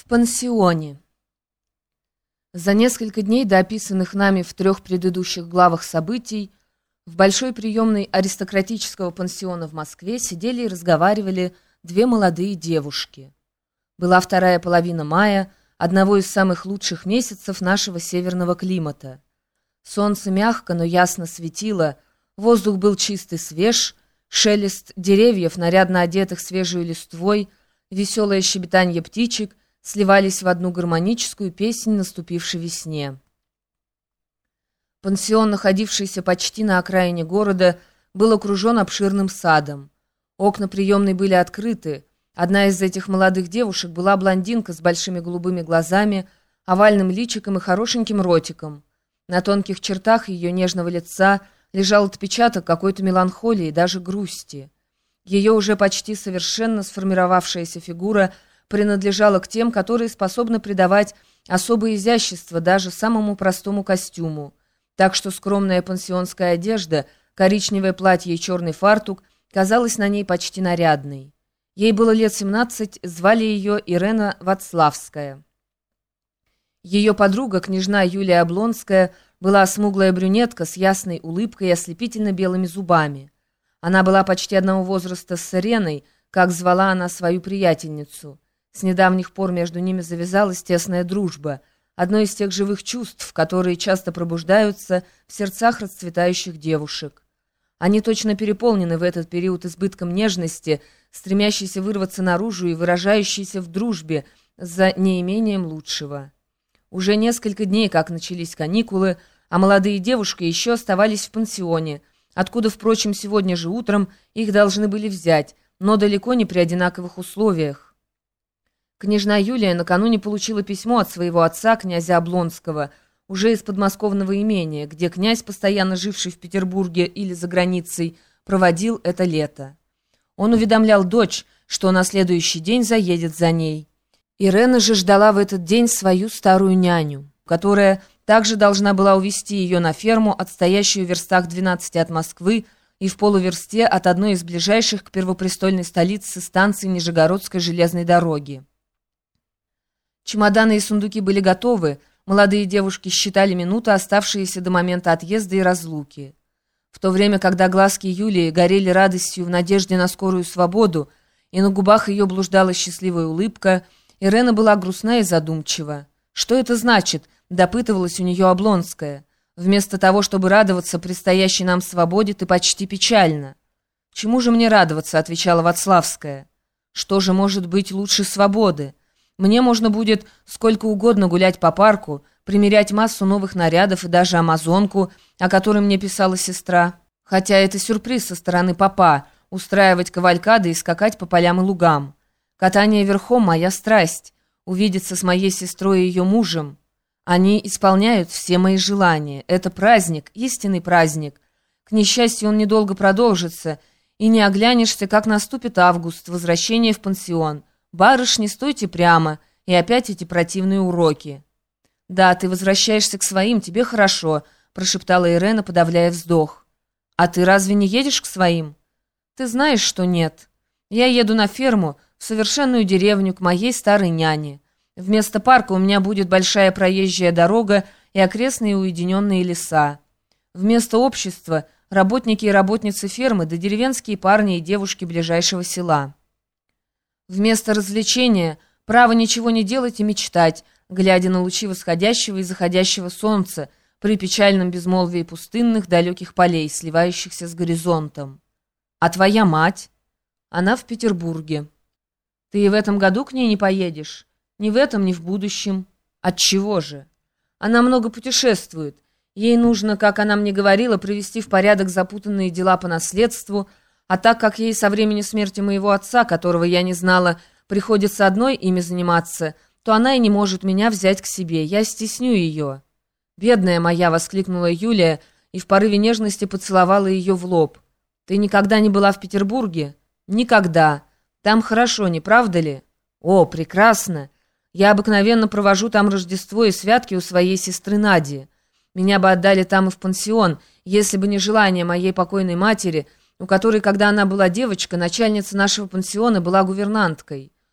В пансионе. За несколько дней до описанных нами в трех предыдущих главах событий в большой приемной аристократического пансиона в Москве сидели и разговаривали две молодые девушки. Была вторая половина мая, одного из самых лучших месяцев нашего северного климата. Солнце мягко, но ясно светило, воздух был чистый свеж, шелест деревьев, нарядно одетых свежей листвой, веселое щебетанье птичек сливались в одну гармоническую песнь наступившей весне. Пансион, находившийся почти на окраине города, был окружен обширным садом. Окна приемной были открыты. Одна из этих молодых девушек была блондинка с большими голубыми глазами, овальным личиком и хорошеньким ротиком. На тонких чертах ее нежного лица лежал отпечаток какой-то меланхолии, даже грусти. Ее уже почти совершенно сформировавшаяся фигура – принадлежала к тем, которые способны придавать особое изящество даже самому простому костюму. Так что скромная пансионская одежда, коричневое платье и черный фартук казалась на ней почти нарядной. Ей было лет 17, звали ее Ирена Вацлавская. Ее подруга, княжна Юлия Облонская, была смуглая брюнетка с ясной улыбкой и ослепительно белыми зубами. Она была почти одного возраста с Иреной, как звала она свою приятельницу – с недавних пор между ними завязалась тесная дружба, одно из тех живых чувств, которые часто пробуждаются в сердцах расцветающих девушек. Они точно переполнены в этот период избытком нежности, стремящейся вырваться наружу и выражающейся в дружбе за неимением лучшего. Уже несколько дней, как начались каникулы, а молодые девушки еще оставались в пансионе, откуда, впрочем, сегодня же утром их должны были взять, но далеко не при одинаковых условиях. Княжна Юлия накануне получила письмо от своего отца, князя Облонского, уже из подмосковного имения, где князь, постоянно живший в Петербурге или за границей, проводил это лето. Он уведомлял дочь, что на следующий день заедет за ней. Ирена же ждала в этот день свою старую няню, которая также должна была увезти ее на ферму, отстоящую в верстах 12 от Москвы и в полуверсте от одной из ближайших к первопрестольной столице станций Нижегородской железной дороги. Чемоданы и сундуки были готовы, молодые девушки считали минуты, оставшиеся до момента отъезда и разлуки. В то время, когда глазки Юлии горели радостью в надежде на скорую свободу, и на губах ее блуждала счастливая улыбка, Ирена была грустна и задумчива. «Что это значит?» — допытывалась у нее Облонская. «Вместо того, чтобы радоваться предстоящей нам свободе, ты почти печально». «Чему же мне радоваться?» — отвечала Вацлавская. «Что же может быть лучше свободы?» Мне можно будет сколько угодно гулять по парку, примерять массу новых нарядов и даже амазонку, о которой мне писала сестра. Хотя это сюрприз со стороны папа – устраивать кавалькады и скакать по полям и лугам. Катание верхом – моя страсть. Увидеться с моей сестрой и ее мужем. Они исполняют все мои желания. Это праздник, истинный праздник. К несчастью, он недолго продолжится, и не оглянешься, как наступит август, возвращение в пансион – «Барышни, стойте прямо!» И опять эти противные уроки. «Да, ты возвращаешься к своим, тебе хорошо», — прошептала Ирена, подавляя вздох. «А ты разве не едешь к своим?» «Ты знаешь, что нет. Я еду на ферму, в совершенную деревню, к моей старой няне. Вместо парка у меня будет большая проезжая дорога и окрестные уединенные леса. Вместо общества — работники и работницы фермы да деревенские парни и девушки ближайшего села». Вместо развлечения право ничего не делать и мечтать, глядя на лучи восходящего и заходящего солнца при печальном безмолвии пустынных далеких полей, сливающихся с горизонтом. А твоя мать? Она в Петербурге. Ты и в этом году к ней не поедешь? Ни в этом, ни в будущем. Отчего же? Она много путешествует. Ей нужно, как она мне говорила, привести в порядок запутанные дела по наследству – а так как ей со времени смерти моего отца, которого я не знала, приходится одной ими заниматься, то она и не может меня взять к себе. Я стесню ее». «Бедная моя!» — воскликнула Юлия и в порыве нежности поцеловала ее в лоб. «Ты никогда не была в Петербурге?» «Никогда. Там хорошо, не правда ли?» «О, прекрасно! Я обыкновенно провожу там Рождество и святки у своей сестры Нади. Меня бы отдали там и в пансион, если бы не желание моей покойной матери — у которой, когда она была девочка, начальница нашего пансиона была гувернанткой.